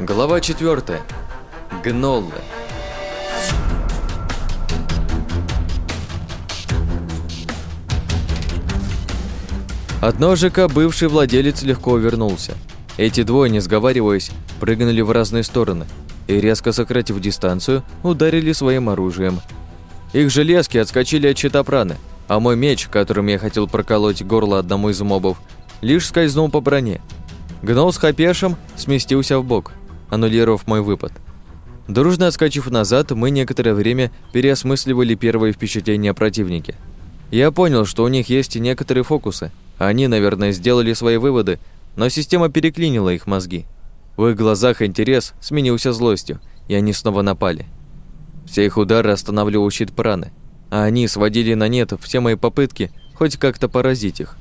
Глава 4. Гноллы. От ножика бывший владелец легко увернулся. Эти двое, не сговариваясь, прыгнули в разные стороны и, резко сократив дистанцию, ударили своим оружием. Их железки отскочили от щита праны, а мой меч, которым я хотел проколоть горло одному из мобов, лишь скользнул по броне. Гнол с хапешем сместился в бок, аннулировав мой выпад. Дружно отскочив назад, мы некоторое время переосмысливали первые впечатления о противнике. Я понял, что у них есть и некоторые фокусы. Они, наверное, сделали свои выводы, но система переклинила их мозги. В их глазах интерес сменился злостью, и они снова напали. Все их удары останавливал щит праны, а они сводили на нет все мои попытки хоть как-то поразить их.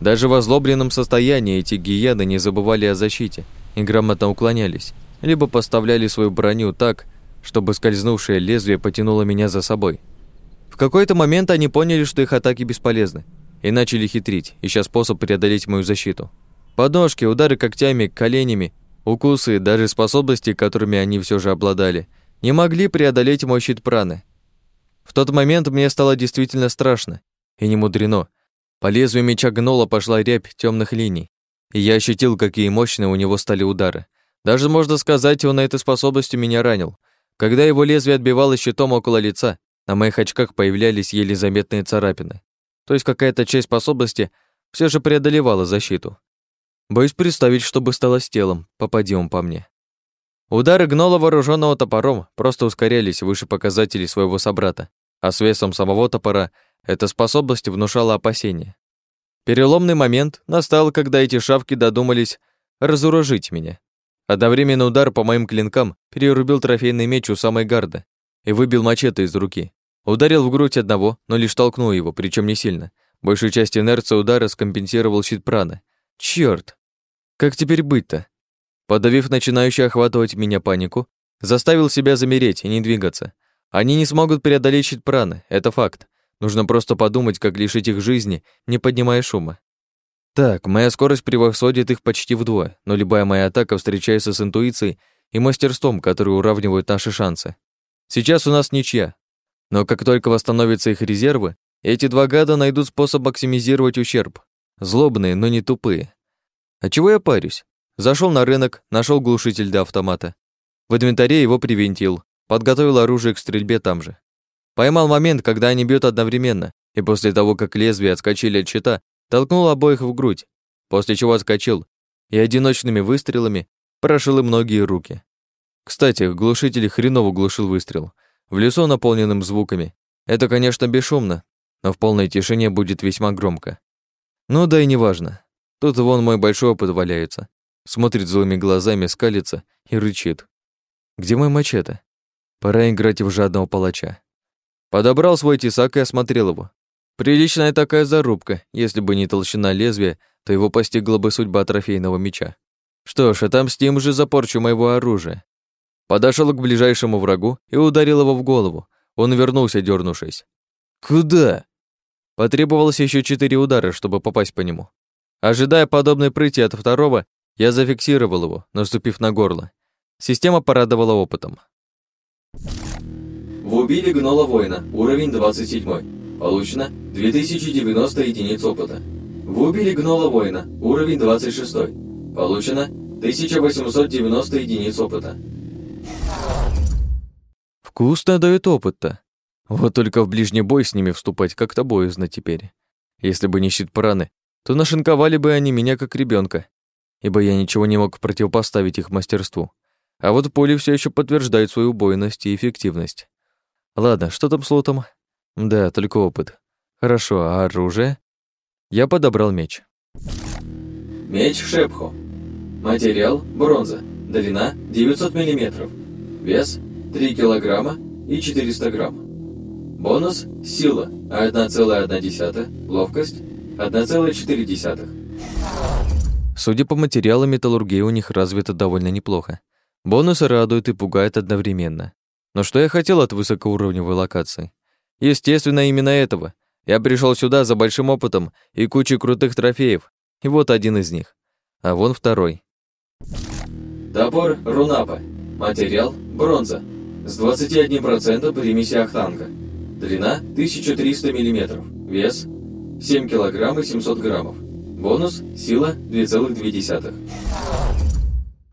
Даже в озлобленном состоянии эти гиены не забывали о защите и грамотно уклонялись, либо поставляли свою броню так, чтобы скользнувшее лезвие потянуло меня за собой. В какой-то момент они поняли, что их атаки бесполезны, и начали хитрить, ища способ преодолеть мою защиту. Подножки, удары когтями, коленями, укусы, даже способности, которыми они все же обладали, не могли преодолеть мой щит праны. В тот момент мне стало действительно страшно, и не мудрено. По лезвию меча гнола пошла рябь темных линий, и я ощутил, какие мощные у него стали удары. Даже, можно сказать, он этой способностью меня ранил. Когда его лезвие отбивалось щитом около лица, на моих очках появлялись еле заметные царапины. То есть какая-то часть способности все же преодолевала защиту. Боюсь представить, что бы стало с телом, попади он по мне. Удары гнола, вооруженного топором, просто ускорялись выше показателей своего собрата, а с весом самого топора эта способность внушала опасения. Переломный момент настал, когда эти шавки додумались разоружить меня. Одновременный удар по моим клинкам перерубил трофейный меч у самой гарда и выбил мачете из руки. Ударил в грудь одного, но лишь толкнул его, причем не сильно. Большую часть инерции удара скомпенсировал щит прана. Чёрт! Как теперь быть-то? Подавив начинающую охватывать меня панику, заставил себя замереть и не двигаться. Они не смогут преодолеть щит праны, это факт. Нужно просто подумать, как лишить их жизни, не поднимая шума. Так, моя скорость превосходит их почти вдвое, но любая моя атака встречается с интуицией и мастерством, которые уравнивают наши шансы. Сейчас у нас ничья. Но как только восстановятся их резервы, эти два гада найдут способ максимизировать ущерб. Злобные, но не тупые. А чего я парюсь? Зашел на рынок, нашел глушитель для автомата. В инвентаре его привинтил, подготовил оружие к стрельбе там же. Поймал момент, когда они бьют одновременно, и после того, как лезвия отскочили от щита, толкнул обоих в грудь, после чего отскочил и одиночными выстрелами прошил им многие руки. Кстати, глушитель хреново глушил выстрел. В лесу, наполненным звуками. Это, конечно, бесшумно, но в полной тишине будет весьма громко. Ну да и неважно. Тут вон мой большой опыт валяется. Смотрит злыми глазами, скалится и рычит. Где мой мачете? Пора играть в жадного палача. Подобрал свой тесак и осмотрел его. Приличная такая зарубка. Если бы не толщина лезвия, то его постигла бы судьба трофейного меча. Что ж, отомстим же за порчу моего оружия. Подошел к ближайшему врагу и ударил его в голову. Он вернулся, дернувшись. «Куда?» Потребовалось еще четыре удара, чтобы попасть по нему. Ожидая подобной прыти от второго, я зафиксировал его, наступив на горло. Система порадовала опытом. Убили гнола воина, уровень 27. Получено 2090 единиц опыта. Вы убили гнола воина, уровень 26. Получено 1890 единиц опыта. Вкусно дает опыт-то. Вот только в ближний бой с ними вступать как-то боязно теперь. Если бы не щит праны, то нашинковали бы они меня как ребенка, ибо я ничего не мог противопоставить их мастерству. А вот пули все еще подтверждают свою убойность и эффективность. Ладно, что там с лотом? Да, только опыт. Хорошо, а оружие? Я подобрал меч. Меч Шепхо. Материал – бронза. Длина – 900 мм. Вес – 3 килограмма и 400 грамм. Бонус – сила – 1,1, ловкость – 1,4. Судя по материалам, металлургия у них развита довольно неплохо. Бонусы радуют и пугают одновременно. Но что я хотел от высокоуровневой локации? Естественно, именно этого. Я пришел сюда за большим опытом и кучей крутых трофеев, и вот один из них. А вон второй. Топор Рунапа. Материал бронза. С 21% примеси ахтанга. Длина 1300 мм. Вес 7 кг и 700 граммов. Бонус сила 2,2.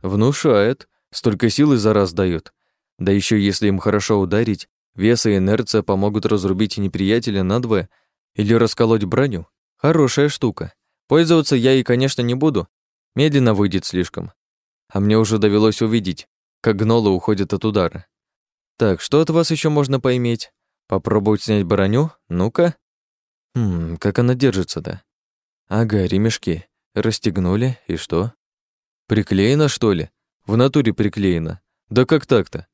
Внушает. Столько силы за раз дает. Да еще если им хорошо ударить, вес и инерция помогут разрубить неприятеля надвое или расколоть броню. Хорошая штука. Пользоваться я и, конечно, не буду. Медленно выйдет слишком. А мне уже довелось увидеть, как гнолы уходят от удара. Так, что от вас еще можно поиметь? Попробовать снять броню? Ну-ка. Хм, как она держится-то? Ага, ремешки. Расстегнули, и что? Приклеено, что ли? В натуре приклеено. Да как так-то?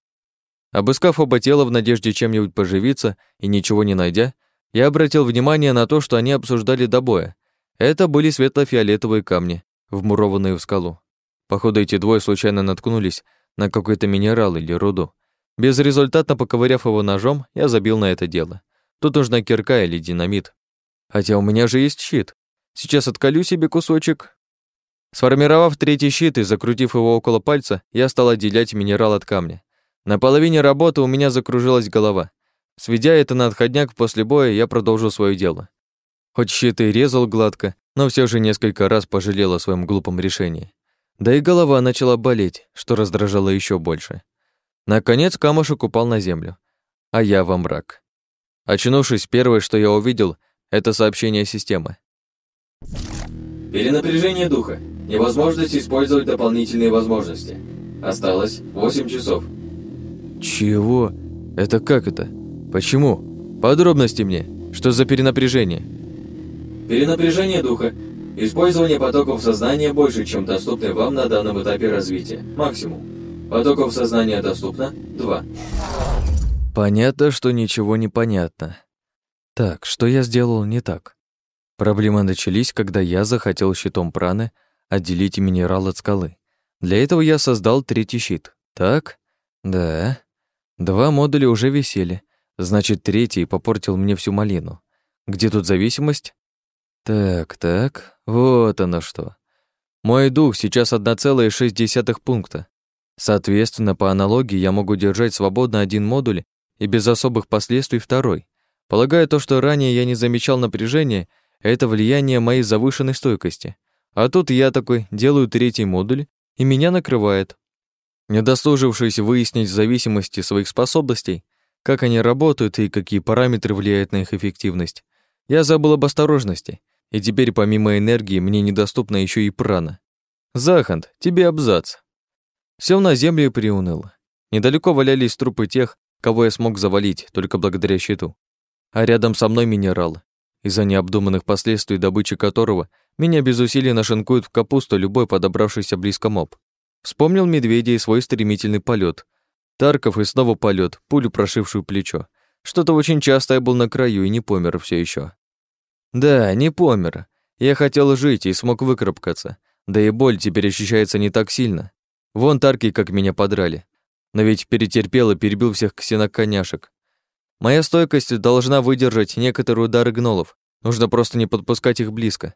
Обыскав оба тела в надежде чем-нибудь поживиться и ничего не найдя, я обратил внимание на то, что они обсуждали до боя. Это были светло-фиолетовые камни, вмурованные в скалу. Походу, эти двое случайно наткнулись на какой-то минерал или руду. Безрезультатно поковыряв его ножом, я забил на это дело. Тут нужна кирка или динамит. Хотя у меня же есть щит. Сейчас отколю себе кусочек. Сформировав третий щит и закрутив его около пальца, я стал отделять минерал от камня. На половине работы у меня закружилась голова. Сведя это на отходняк после боя, я продолжил свое дело. Хоть щит и резал гладко, но все же несколько раз пожалел о своем глупом решении. Да и голова начала болеть, что раздражало еще больше. Наконец камушек упал на землю, а я во мрак. Очнувшись, первое, что я увидел, это сообщение системы. Перенапряжение духа. Невозможность использовать дополнительные возможности. Осталось 8 часов. Чего? Это как это? Почему? Подробности мне. Что за перенапряжение? Перенапряжение духа. Использование потоков сознания больше, чем доступны вам на данном этапе развития. Максимум. Потоков сознания доступно 2. Понятно, что ничего не понятно. Так, что я сделал не так? Проблемы начались, когда я захотел щитом праны отделить минерал от скалы. Для этого я создал третий щит. Так? Да. Два модуля уже висели. Значит, третий попортил мне всю малину. Где тут зависимость? Так, так, вот оно что. Мой дух сейчас 1,6 пункта. Соответственно, по аналогии я могу держать свободно один модуль и без особых последствий второй. Полагаю, то, что ранее я не замечал напряжения, это влияние моей завышенной стойкости. А тут я такой делаю третий модуль, и меня накрывает. Не дослужившись выяснить зависимости своих способностей, как они работают и какие параметры влияют на их эффективность, я забыл об осторожности, и теперь помимо энергии мне недоступна еще и прана. Захант, тебе абзац. Сел на землю и приуныл. Недалеко валялись трупы тех, кого я смог завалить только благодаря щиту. А рядом со мной минерал, из-за необдуманных последствий добычи которого меня без усилий нашинкует в капусту любой подобравшийся близко моб. Вспомнил медведя и свой стремительный полет. Тарков и снова полет, пулю прошившую плечо. Что-то очень часто я был на краю и не помер все еще. Да, не помер. Я хотел жить и смог выкарабкаться. Да и боль теперь ощущается не так сильно. Вон тарки как меня подрали. Но ведь перетерпел и перебил всех ксеноконяшек. Моя стойкость должна выдержать некоторые удары гнолов. Нужно просто не подпускать их близко.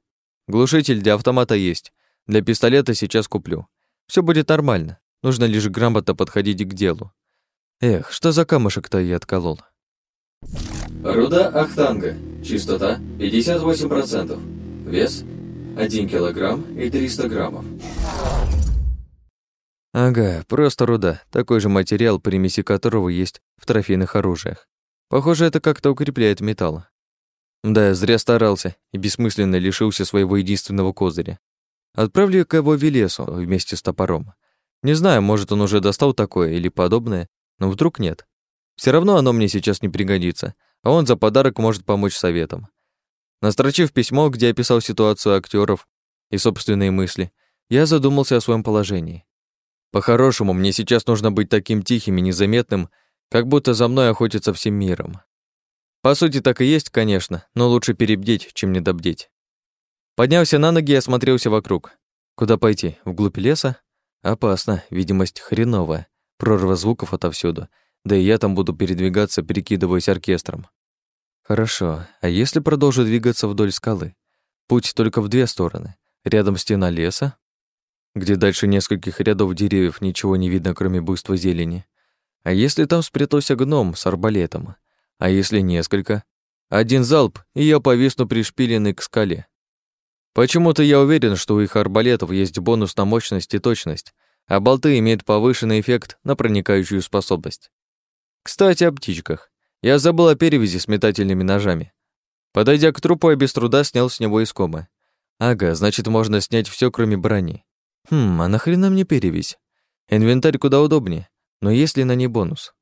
Глушитель для автомата есть. Для пистолета сейчас куплю. Все будет нормально. Нужно лишь грамотно подходить к делу. Эх, что за камушек-то я отколол? Руда Ахтанга. Чистота 58%. Вес 1 килограмм и 300 граммов. Ага, просто руда, такой же материал, примеси которого есть в трофейных оружиях. Похоже, это как-то укрепляет металл. Да, зря старался и бессмысленно лишился своего единственного козыря. Отправлю его Велесу вместе с топором. Не знаю, может, он уже достал такое или подобное, но вдруг нет. Все равно оно мне сейчас не пригодится, а он за подарок может помочь советом. Настрочив письмо, где описал ситуацию актеров и собственные мысли, я задумался о своем положении. По-хорошему, мне сейчас нужно быть таким тихим и незаметным, как будто за мной охотятся всем миром. По сути, так и есть, конечно, но лучше перебдеть, чем недобдеть. Поднялся на ноги и осмотрелся вокруг. Куда пойти? Вглубь леса? Опасно, видимость хреновая, прорва звуков отовсюду, да и я там буду передвигаться, перекидываясь оркестром. Хорошо, а если продолжу двигаться вдоль скалы? Путь только в две стороны. Рядом стена леса, где дальше нескольких рядов деревьев ничего не видно, кроме буйства зелени. А если там спрятался гном с арбалетом? А если несколько? Один залп, и я повисну пришпиленный к скале. Почему-то я уверен, что у их арбалетов есть бонус на мощность и точность, а болты имеют повышенный эффект на проникающую способность. Кстати, о птичках. Я забыл о перевязи с метательными ножами. Подойдя к трупу, я без труда снял с него искомы. Ага, значит, можно снять все, кроме брони. Хм, а нахрена мне перевязь? Инвентарь куда удобнее, но есть ли на ней бонус?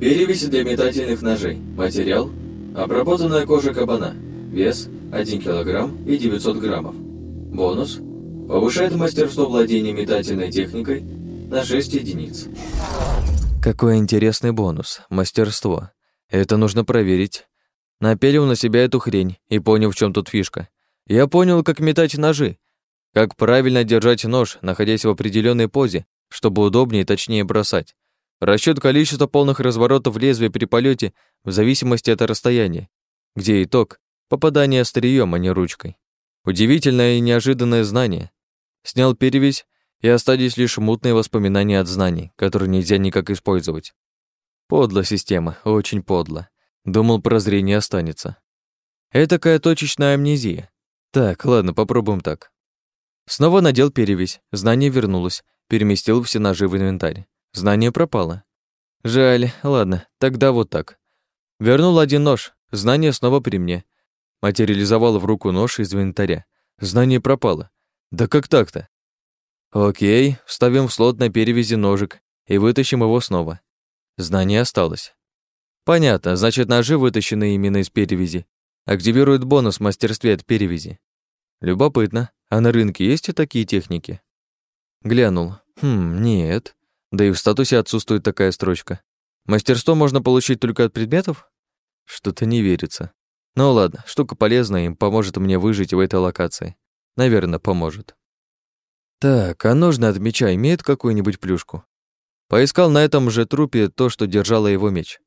Перевязь для метательных ножей. Материал – обработанная кожа кабана. Вес – 1 кг и 900 граммов. Бонус – повышает мастерство владения метательной техникой на 6 единиц. Какой интересный бонус. Мастерство. Это нужно проверить. Напелил на себя эту хрень и понял, в чем тут фишка. Я понял, как метать ножи, как правильно держать нож, находясь в определенной позе, чтобы удобнее и точнее бросать. Расчет количества полных разворотов лезвия при полете в зависимости от расстояния, где итог — попадание острием, а не ручкой. Удивительное и неожиданное знание. Снял перевязь, и остались лишь мутные воспоминания от знаний, которые нельзя никак использовать. Подло система, очень подло. Думал, прозрение останется. Этакая точечная амнезия. Так, ладно, попробуем так. Снова надел перевязь, знание вернулось, переместил все ножи в инвентарь. Знание пропало. Жаль, ладно, тогда вот так. Вернул один нож, знание снова при мне. Материализовал в руку нож из инвентаря. Знание пропало. Да как так-то? Окей, вставим в слот на перевязи ножик и вытащим его снова. Знание осталось. Понятно, значит, ножи, вытащенные именно из перевязи, активируют бонус в мастерстве от перевязи. Любопытно, а на рынке есть и такие техники? Глянул. Хм, нет. Да и в статусе отсутствует такая строчка. Мастерство можно получить только от предметов? Что-то не верится. Ну ладно, штука полезная, им поможет мне выжить в этой локации. Наверное, поможет. Так, а ножны от меча имеют какую-нибудь плюшку? Поискал на этом же трупе то, что держало его меч.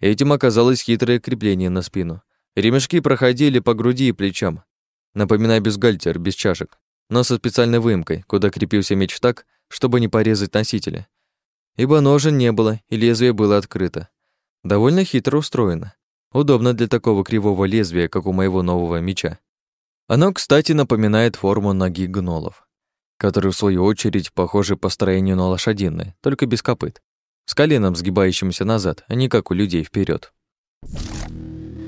Этим оказалось хитрое крепление на спину. Ремешки проходили по груди и плечам, напоминая бюстгальтер без чашек, но со специальной выемкой, куда крепился меч так, чтобы не порезать носителя ибо ножен не было и лезвие было открыто. Довольно хитро устроено. Удобно для такого кривого лезвия, как у моего нового меча. Оно, кстати, напоминает форму ноги гнолов, которые, в свою очередь, похожи по строению на лошадиные, только без копыт, с коленом сгибающимся назад, а не как у людей вперед.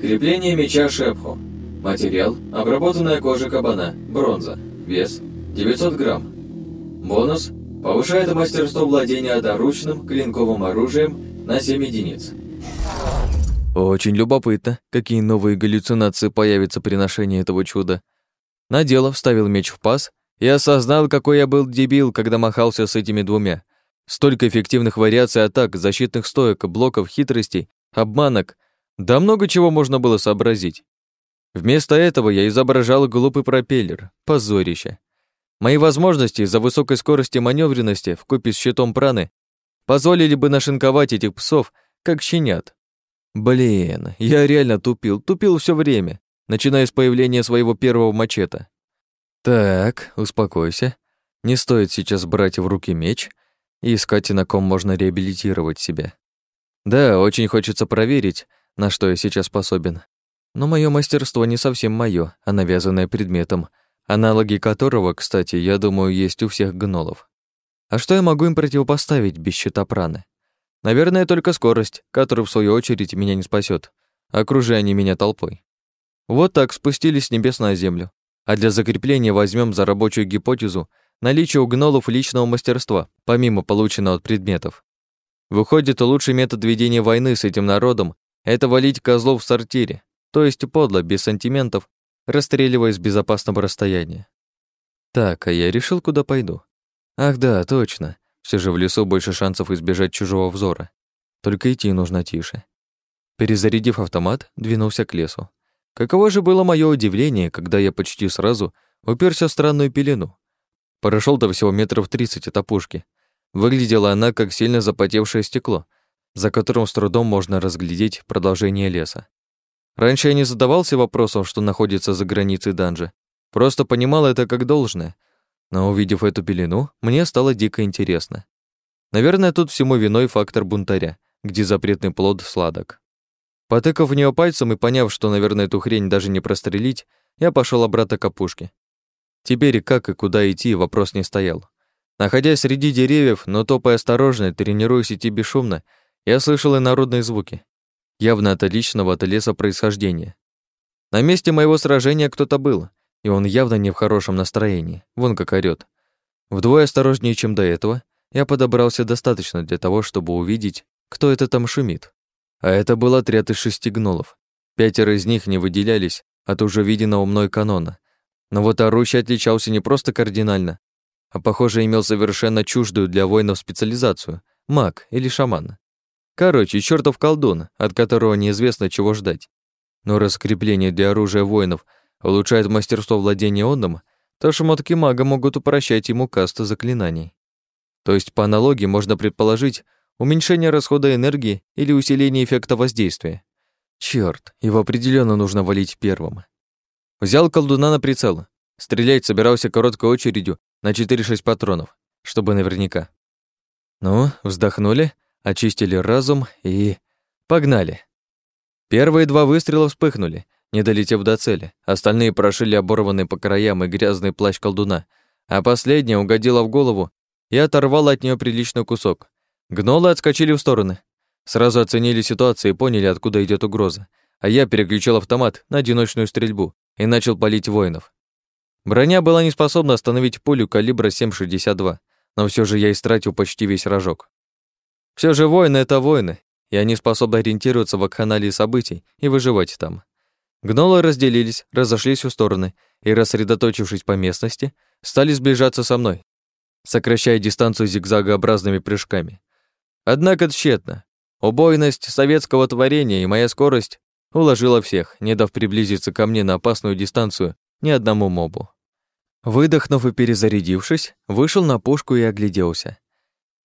Крепление меча Шепхо. Материал – обработанная кожа кабана, бронза. Вес – 900 грамм. Бонус Повышает мастерство владения одноручным клинковым оружием на 7 единиц. Очень любопытно, какие новые галлюцинации появятся при ношении этого чуда. Надел, вставил меч в паз и осознал, какой я был дебил, когда махался с этими двумя. Столько эффективных вариаций атак, защитных стоек, блоков, хитростей, обманок. Да много чего можно было сообразить. Вместо этого я изображал глупый пропеллер. Позорище. Мои возможности из-за высокой скорости маневренности в купе с щитом праны позволили бы нашинковать этих псов, как щенят. Блин, я реально тупил, тупил все время, начиная с появления своего первого мачете. Так, успокойся. Не стоит сейчас брать в руки меч и искать, на ком можно реабилитировать себя. Да, очень хочется проверить, на что я сейчас способен. Но мое мастерство не совсем мое, а навязанное предметом — аналоги которого, кстати, я думаю, есть у всех гнолов. А что я могу им противопоставить без щита праны? Наверное, только скорость, которая, в свою очередь, меня не спасет, окружая они меня толпой. Вот так спустились с небес на землю. А для закрепления возьмем за рабочую гипотезу наличие у гнолов личного мастерства, помимо полученного от предметов. Выходит, лучший метод ведения войны с этим народом — это валить козлов в сортире, то есть подло, без сантиментов расстреливая с безопасного расстояния. Так, а я решил, куда пойду. Ах да, точно. Все же в лесу больше шансов избежать чужого взора. Только идти нужно тише. Перезарядив автомат, двинулся к лесу. Каково же было мое удивление, когда я почти сразу уперся в странную пелену. Прошел-то всего метров тридцать от опушки. Выглядела она как сильно запотевшее стекло, за которым с трудом можно разглядеть продолжение леса. Раньше я не задавался вопросом, что находится за границей данжа. Просто понимал это как должное. Но увидев эту пелену, мне стало дико интересно. Наверное, тут всему виной фактор бунтаря, где запретный плод сладок. Потыкав в нее пальцем и поняв, что, наверное, эту хрень даже не прострелить, я пошел обратно к опушке. Теперь как и куда идти, вопрос не стоял. Находясь среди деревьев, но топая осторожно, тренируясь идти бесшумно, я слышал инородные звуки, явно от личного от леса происхождения. На месте моего сражения кто-то был, и он явно не в хорошем настроении, вон как орёт. Вдвое осторожнее, чем до этого, я подобрался достаточно для того, чтобы увидеть, кто это там шумит. А это был отряд из шести гнолов. Пятеро из них не выделялись от уже виденного мной канона. Но вот орущий отличался не просто кардинально, а, похоже, имел совершенно чуждую для воинов специализацию — маг или шаман. Короче, чертов колдун, от которого неизвестно, чего ждать. Но раскрепление для оружия воинов улучшает мастерство владения онным, то шмотки мага могут упрощать ему каста заклинаний. То есть, по аналогии, можно предположить уменьшение расхода энергии или усиление эффекта воздействия. Черт, его определенно нужно валить первым. Взял колдуна на прицел. Стрелять собирался короткой очередью на 4-6 патронов, чтобы наверняка. Ну, вздохнули, очистили разум и... Погнали. Первые два выстрела вспыхнули, не долетев до цели. Остальные прошили оборванный по краям и грязный плащ колдуна, а последняя угодила в голову и оторвала от нее приличный кусок. Гнолы отскочили в стороны. Сразу оценили ситуацию и поняли, откуда идет угроза. А я переключил автомат на одиночную стрельбу и начал палить воинов. Броня была не способна остановить пулю калибра 7,62, но все же я истратил почти весь рожок. Все же воины — это воины, и они способны ориентироваться в акханалии событий и выживать там. Гнолы разделились, разошлись в стороны и, рассредоточившись по местности, стали сближаться со мной, сокращая дистанцию зигзагообразными прыжками. Однако тщетно. Убойность советского творения и моя скорость уложила всех, не дав приблизиться ко мне на опасную дистанцию ни одному мобу. Выдохнув и перезарядившись, вышел на пушку и огляделся.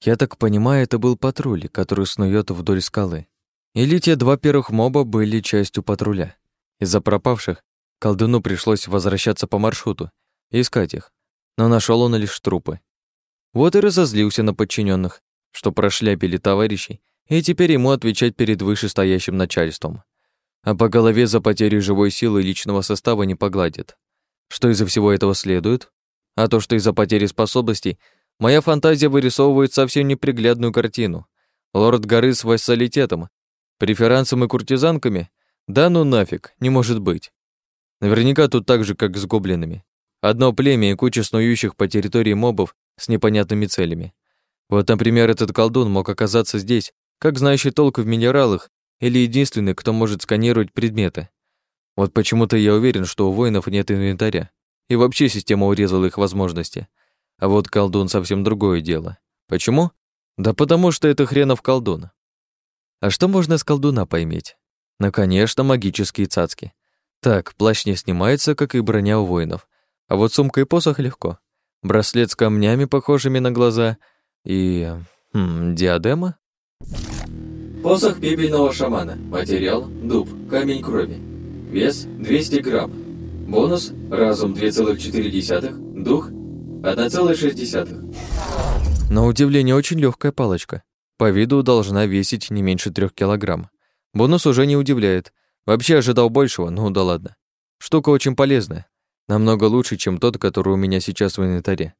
Я так понимаю, это был патруль, который снует вдоль скалы. Или те два первых моба были частью патруля. Из-за пропавших колдуну пришлось возвращаться по маршруту и искать их, но нашел он лишь трупы. Вот и разозлился на подчиненных, что прошляпили товарищей, и теперь ему отвечать перед вышестоящим начальством. А по голове за потерю живой силы личного состава не погладит. Что из-за всего этого следует? А то, что из-за потери способностей Моя фантазия вырисовывает совсем неприглядную картину. Лорд горы с вассалитетом, преферансом и куртизанками? Да ну нафиг, не может быть. Наверняка тут так же, как с гоблинами. Одно племя и куча снующих по территории мобов с непонятными целями. Вот, например, этот колдун мог оказаться здесь, как знающий толк в минералах или единственный, кто может сканировать предметы. Вот почему-то я уверен, что у воинов нет инвентаря. И вообще система урезала их возможности. А вот колдун совсем другое дело. Почему? Да потому что это хренов колдун. А что можно с колдуна пойметь? Ну, конечно, магические цацки. Так, плащ не снимается, как и броня у воинов. А вот сумка и посох легко. Браслет с камнями, похожими на глаза, и... Хм, диадема? Посох пепельного шамана. Материал – дуб, камень крови. Вес – 200 грамм. Бонус – разум 2,4, дух 1,6. На удивление, очень легкая палочка. По виду должна весить не меньше трех килограмм. Бонус уже не удивляет. Вообще ожидал большего, ну да ладно. Штука очень полезная. Намного лучше, чем тот, который у меня сейчас в инвентаре.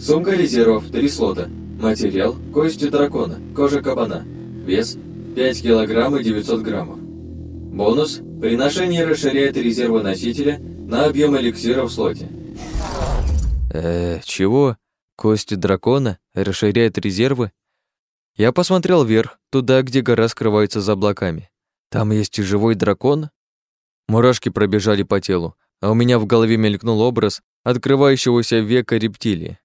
Сумка резервов, три слота. Материал – кости дракона, кожа кабана. Вес – 5 килограмм и 900 граммов. Бонус – при ношении расширяет резервы носителя на объем эликсира в слоте. Э, чего? Кости дракона? Расширяет резервы? Я посмотрел вверх, туда, где гора скрывается за облаками. Там есть и живой дракон? Мурашки пробежали по телу, а у меня в голове мелькнул образ открывающегося века рептилии.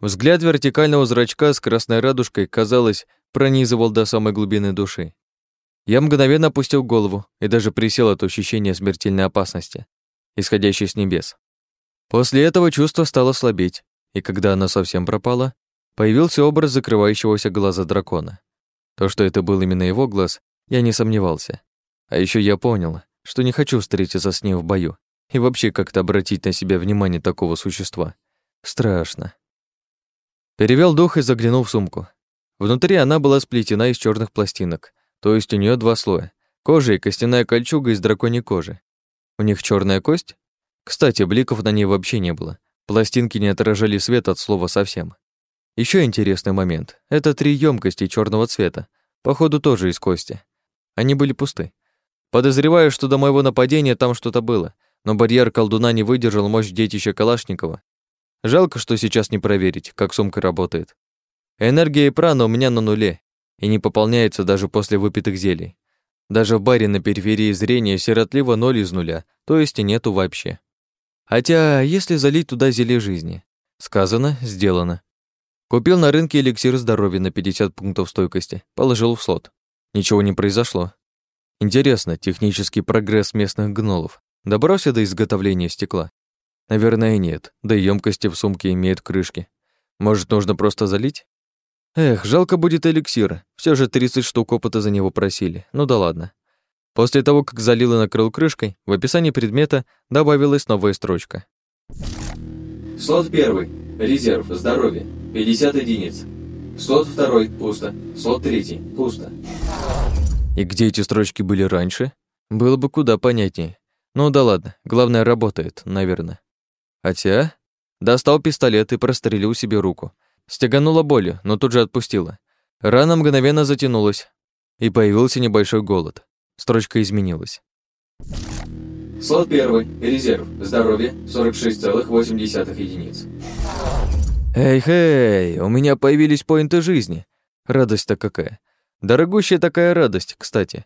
Взгляд вертикального зрачка с красной радужкой, казалось, пронизывал до самой глубины души. Я мгновенно опустил голову и даже присел от ощущения смертельной опасности, исходящей с небес. После этого чувство стало слабеть, и когда оно совсем пропало, появился образ закрывающегося глаза дракона. То, что это был именно его глаз, я не сомневался. А еще я понял, что не хочу встретиться с ним в бою, И вообще как-то обратить на себя внимание такого существа. Страшно. Перевел дух и заглянул в сумку. Внутри она была сплетена из черных пластинок, то есть у нее два слоя. Кожа и костяная кольчуга из драконьей кожи. У них черная кость? Кстати, бликов на ней вообще не было. Пластинки не отражали свет от слова совсем. Еще интересный момент. Это три емкости черного цвета. Походу, тоже из кости. Они были пусты. Подозреваю, что до моего нападения там что-то было, но барьер колдуна не выдержал мощь детища Калашникова. Жалко, что сейчас не проверить, как сумка работает. Энергия и прана у меня на нуле и не пополняется даже после выпитых зелий. Даже в баре на периферии зрения сиротливо ноль из нуля, то есть и нету вообще. Хотя, если залить туда зелье жизни. Сказано, сделано. Купил на рынке эликсир здоровья на 50 пунктов стойкости, положил в слот. Ничего не произошло. Интересно, технический прогресс местных гнолов добрался до изготовления стекла? Наверное, нет, да и ёмкости в сумке имеют крышки. Может, нужно просто залить? Эх, жалко будет эликсир. Все же 30 штук опыта за него просили. Ну да ладно. После того, как залил и накрыл крышкой, в описании предмета добавилась новая строчка. Слот первый. Резерв. Здоровье. 50 единиц. Слот второй. Пусто. Слот третий. Пусто. И где эти строчки были раньше? Было бы куда понятнее. Ну да ладно, главное, работает, наверное. Хотя... Достал пистолет и прострелил себе руку. Стеганула болью, но тут же отпустила. Рана мгновенно затянулась, и появился небольшой голод. Строчка изменилась. Слот первый. Резерв. Здоровье. 46,8 единиц. Эй-хей, у меня появились поинты жизни. Радость-то какая. Дорогущая такая радость, кстати.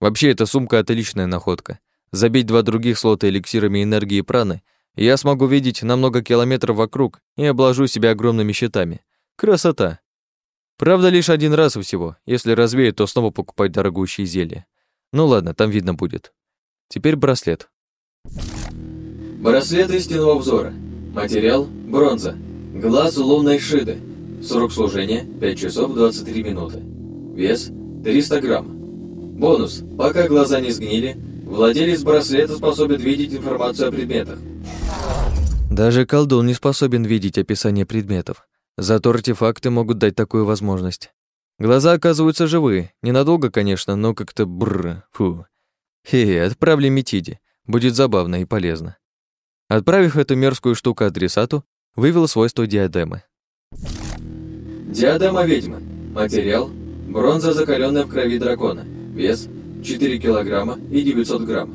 Вообще, эта сумка отличная находка. Забить два других слота эликсирами энергии праны, и я смогу видеть на много километров вокруг и обложу себя огромными щитами. Красота. Правда, лишь один раз всего. Если развею, то снова покупать дорогущие зелья. Ну ладно, там видно будет. Теперь браслет. Браслет истинного взора. Материал – бронза. Глаз лунной шиды. Срок служения – 5 часов 23 минуты. Вес – 300 грамм. Бонус. Пока глаза не сгнили, владелец браслета способен видеть информацию о предметах. Даже колдун не способен видеть описание предметов. Зато артефакты могут дать такую возможность. Глаза оказываются живые. Ненадолго, конечно, но как-то бррр, фу. Хе, отправли Метиде. Будет забавно и полезно. Отправив эту мерзкую штуку адресату, вывел свойства диадемы. Диадема ведьмы. Материал – бронза, закаленная в крови дракона. Вес – 4 килограмма и 900 грамм.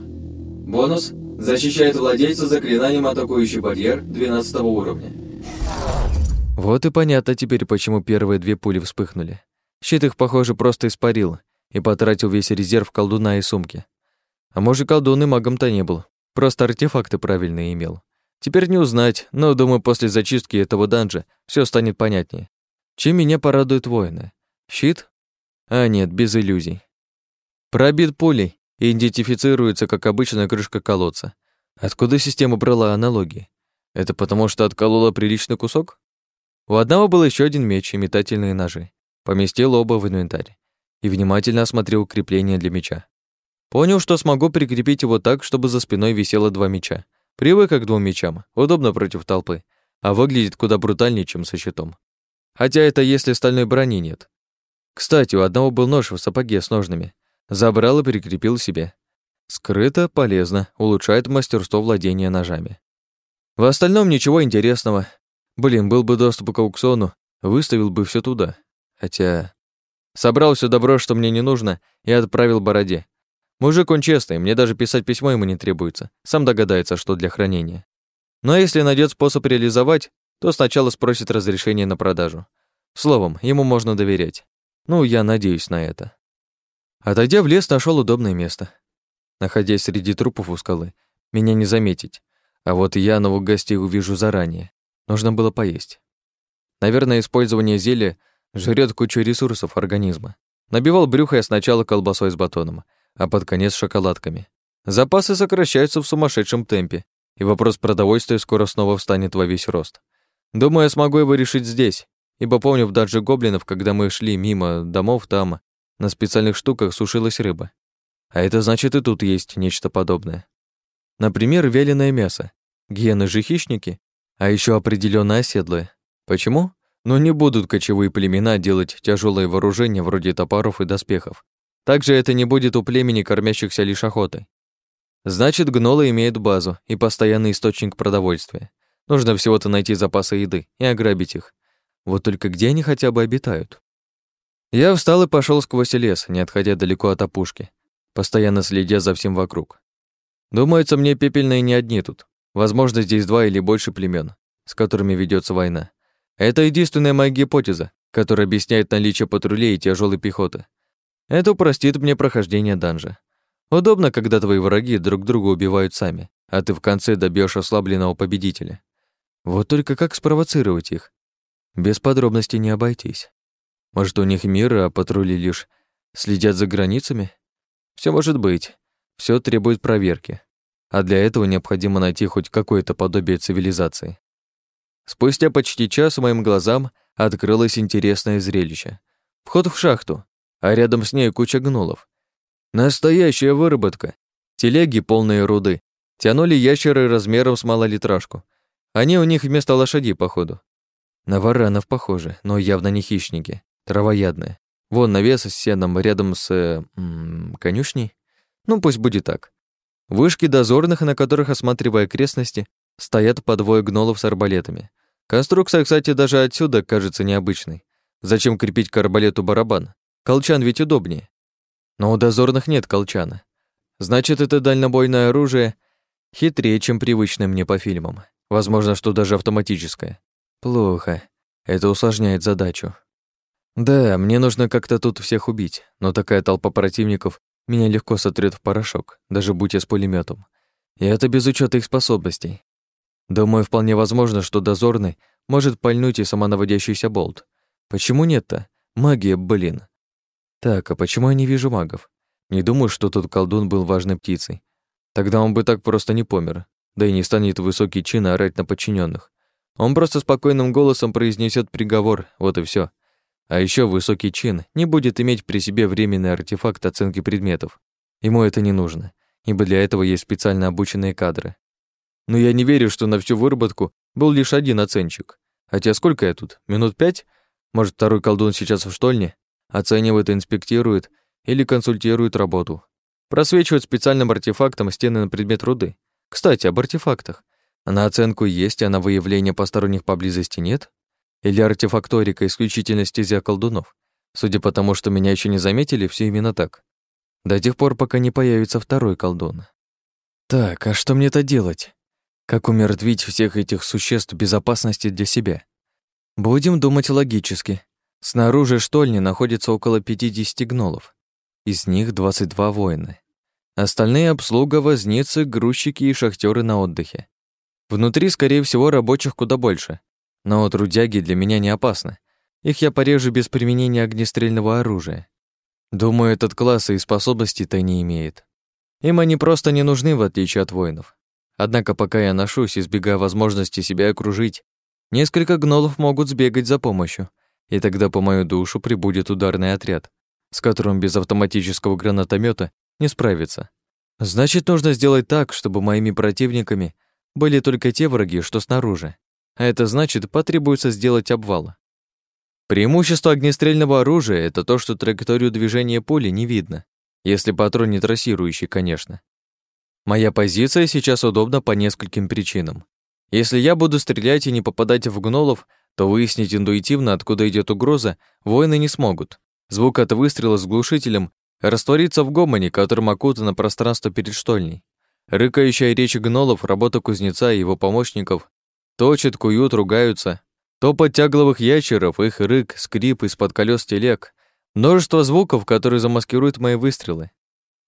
Бонус – защищает владельца заклинанием атакующий барьер 12 уровня. Вот и понятно теперь, почему первые две пули вспыхнули. Щит их, похоже, просто испарил и потратил весь резерв колдуна и сумки. А может, колдун и магом-то не был, просто артефакты правильные имел. Теперь не узнать, но, думаю, после зачистки этого данжа все станет понятнее. Чем меня порадуют воины? Щит? А нет, без иллюзий. Пробит пулей и идентифицируется как обычная крышка колодца. Откуда система брала аналогии? Это потому, что отколола приличный кусок? У одного был еще один меч и метательные ножи. Поместил оба в инвентарь и внимательно осмотрел крепление для меча. Понял, что смогу прикрепить его так, чтобы за спиной висело два меча. Привык к двум мечам, удобно против толпы, а выглядит куда брутальнее, чем со щитом. Хотя это если стальной брони нет. Кстати, у одного был нож в сапоге с ножными. Забрал и прикрепил себе. Скрыто, полезно, улучшает мастерство владения ножами. В остальном ничего интересного. Блин, был бы доступ к аукциону, выставил бы все туда. Хотя... Собрал все добро, что мне не нужно, и отправил Бороде. Мужик он честный, мне даже писать письмо ему не требуется. Сам догадается, что для хранения. Но если найдет способ реализовать, то сначала спросит разрешение на продажу. Словом, ему можно доверять. Ну, я надеюсь на это. Отойдя в лес, нашел удобное место. Находясь среди трупов у скалы, меня не заметить. А вот я новых гостей увижу заранее. Нужно было поесть. Наверное, использование зелья жрет кучу ресурсов организма. Набивал брюхо я сначала колбасой с батоном, а под конец шоколадками. Запасы сокращаются в сумасшедшем темпе, и вопрос продовольствия скоро снова встанет во весь рост. Думаю, я смогу его решить здесь, ибо помню в дадже гоблинов, когда мы шли мимо домов там, на специальных штуках сушилась рыба. А это значит и тут есть нечто подобное. Например, вяленое мясо. Гены же хищники, а еще определенно оседлые. Почему? Ну не будут кочевые племена делать тяжелое вооружение вроде топоров и доспехов. Также это не будет у племени, кормящихся лишь охотой. Значит, гнолы имеют базу и постоянный источник продовольствия. Нужно всего-то найти запасы еды и ограбить их. Вот только где они хотя бы обитают? Я встал и пошел сквозь лес, не отходя далеко от опушки, постоянно следя за всем вокруг. Думается, мне пепельные не одни тут. Возможно, здесь два или больше племен, с которыми ведется война. Это единственная моя гипотеза, которая объясняет наличие патрулей и тяжелой пехоты. Это упростит мне прохождение данжа. Удобно, когда твои враги друг друга убивают сами, а ты в конце добьешь ослабленного победителя. Вот только как спровоцировать их? Без подробностей не обойтись. Может, у них мир, а патрули лишь следят за границами? Все может быть. Все требует проверки. А для этого необходимо найти хоть какое-то подобие цивилизации. Спустя почти час моим глазам открылось интересное зрелище. Вход в шахту, а рядом с ней куча гнулов. Настоящая выработка. Телеги, полные руды, тянули ящеры размером с малолитражку. Они у них вместо лошадей, походу. На варанов похоже, но явно не хищники травоядная. Вон навес с сеном рядом с... -м, конюшней? Ну, пусть будет так. Вышки дозорных, на которых, осматривая окрестности, стоят по двое гнолов с арбалетами. Конструкция, кстати, даже отсюда кажется необычной. Зачем крепить к арбалету барабан? Колчан ведь удобнее. Но у дозорных нет колчана. Значит, это дальнобойное оружие хитрее, чем привычное мне по фильмам. Возможно, что даже автоматическое. Плохо. Это усложняет задачу. Да, мне нужно как-то тут всех убить, но такая толпа противников меня легко сотрет в порошок, даже будь я с пулеметом. И это без учета их способностей. Думаю, вполне возможно, что дозорный может пальнуть и самонаводящийся болт. Почему нет-то? Магия, блин. Так, а почему я не вижу магов? Не думаю, что тот колдун был важной птицей. Тогда он бы так просто не помер. Да и не станет высокий чин орать на подчиненных. Он просто спокойным голосом произнесет приговор, вот и все. А еще высокий чин не будет иметь при себе временный артефакт оценки предметов. Ему это не нужно, ибо для этого есть специально обученные кадры. Но я не верю, что на всю выработку был лишь один оценщик. Хотя сколько я тут? Минут пять? Может, второй колдун сейчас в штольне? Оценивает, инспектирует или консультирует работу. Просвечивает специальным артефактом стены на предмет руды. Кстати, об артефактах. На оценку есть, а на выявление посторонних поблизости нет? Или артефакторика исключительно стезя колдунов? Судя по тому, что меня еще не заметили, все именно так. До тех пор, пока не появится второй колдун. Так, а что мне-то делать? Как умертвить всех этих существ безопасности для себя? Будем думать логически. Снаружи штольни находится около 50 гнолов. Из них 22 воина. Остальные обслуга, возницы, грузчики и шахтеры на отдыхе. Внутри, скорее всего, рабочих куда больше. Но трудяги для меня не опасны. Их я порежу без применения огнестрельного оружия. Думаю, этот класс и способностей-то не имеет. Им они просто не нужны, в отличие от воинов. Однако пока я ношусь, избегая возможности себя окружить, несколько гнолов могут сбегать за помощью, и тогда по мою душу прибудет ударный отряд, с которым без автоматического гранатомета не справиться. Значит, нужно сделать так, чтобы моими противниками были только те враги, что снаружи а это значит, потребуется сделать обвал. Преимущество огнестрельного оружия — это то, что траекторию движения пули не видно, если патрон не трассирующий, конечно. Моя позиция сейчас удобна по нескольким причинам. Если я буду стрелять и не попадать в гнолов, то выяснить интуитивно, откуда идет угроза, воины не смогут. Звук от выстрела с глушителем растворится в гомоне, которым окутано пространство перед штольней. Рыкающая речь гнолов, работа кузнеца и его помощников Точат, куют, ругаются. Топот тягловых ящеров, их рык, скрип из-под колес телег. Множество звуков, которые замаскируют мои выстрелы.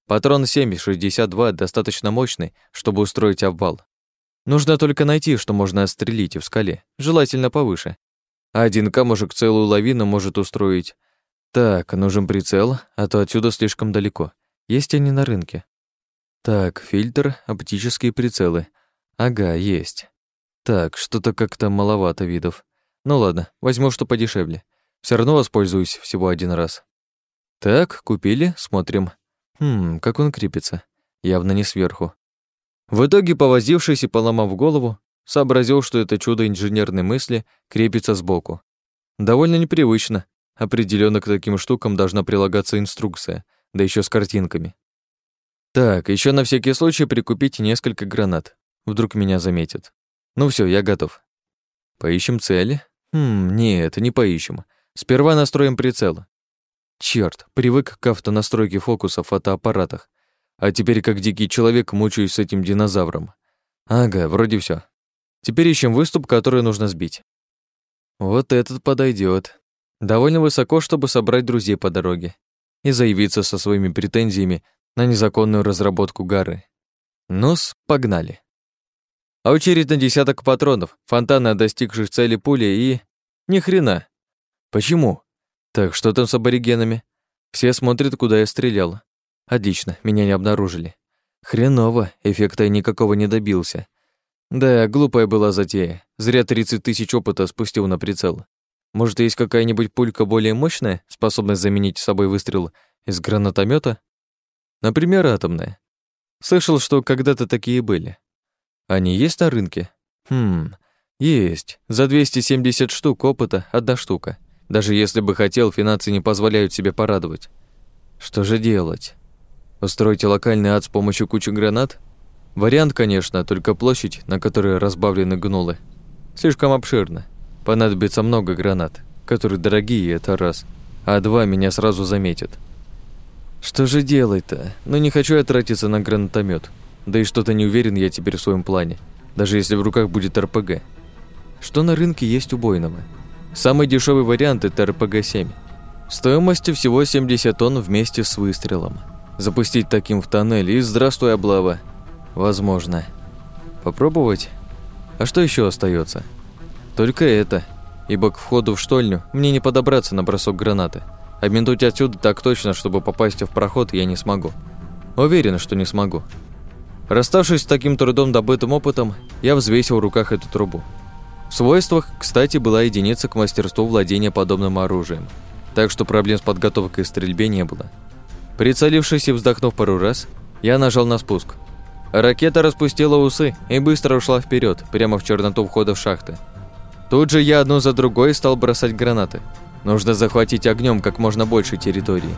Патрон 7,62 достаточно мощный, чтобы устроить обвал. Нужно только найти, что можно отстрелить в скале, желательно повыше. Один камушек целую лавину может устроить. Так, нужен прицел, а то отсюда слишком далеко. Есть они на рынке. Так, фильтр, оптические прицелы. Ага, есть. Так, что-то как-то маловато видов. Ну ладно, возьму что подешевле. Все равно воспользуюсь всего один раз. Так, купили, смотрим. Хм, как он крепится. Явно не сверху. В итоге, повозившись и поломав голову, сообразил, что это чудо инженерной мысли крепится сбоку. Довольно непривычно. Определенно к таким штукам должна прилагаться инструкция, да еще с картинками. Так, еще на всякий случай прикупить несколько гранат. Вдруг меня заметят. Ну все, я готов. Поищем цели? Хм, нет, не поищем. Сперва настроим прицел. Черт, привык к автонастройке фокусов в фотоаппаратах. А теперь как дикий человек мучаюсь с этим динозавром. Ага, вроде все. Теперь ищем выступ, который нужно сбить. Вот этот подойдет. Довольно высоко, чтобы собрать друзей по дороге и заявиться со своими претензиями на незаконную разработку горы. Нос, погнали. А очередь на десяток патронов, фонтаны достигших цели пули и... Ни хрена. Почему? Так, что там с аборигенами? Все смотрят, куда я стрелял. Отлично, меня не обнаружили. Хреново, эффекта я никакого не добился. Да, глупая была затея. Зря 30 тысяч опыта спустил на прицел. Может, есть какая-нибудь пулька более мощная, способная заменить собой выстрел из гранатомета? Например, атомная. Слышал, что когда-то такие были. Они есть на рынке? Хм, есть. За 270 штук опыта одна штука. Даже если бы хотел, финансы не позволяют себе порадовать. Что же делать? Устроить локальный ад с помощью кучи гранат? Вариант, конечно, только площадь, на которой разбавлены гнулы. Слишком обширна. Понадобится много гранат, которые дорогие, это раз. А два меня сразу заметят. Что же делать-то? Ну не хочу я тратиться на гранатомет. Да и что-то не уверен я теперь в своем плане, даже если в руках будет РПГ. Что на рынке есть убойного? Самый дешевый вариант это РПГ-7. Стоимостью всего 70 тонн вместе с выстрелом. Запустить таким в тоннель и здравствуй облава. Возможно. Попробовать? А что еще остается? Только это. Ибо к входу в штольню мне не подобраться на бросок гранаты. Обминуть отсюда так точно, чтобы попасть в проход, я не смогу. Уверен, что не смогу. Расставшись с таким трудом добытым опытом, я взвесил в руках эту трубу. В свойствах, кстати, была единица к мастерству владения подобным оружием, так что проблем с подготовкой к стрельбе не было. Прицелившись и вздохнув пару раз, я нажал на спуск. Ракета распустила усы и быстро ушла вперед, прямо в черноту входа в шахты. Тут же я одну за другой стал бросать гранаты. Нужно захватить огнем как можно больше территории.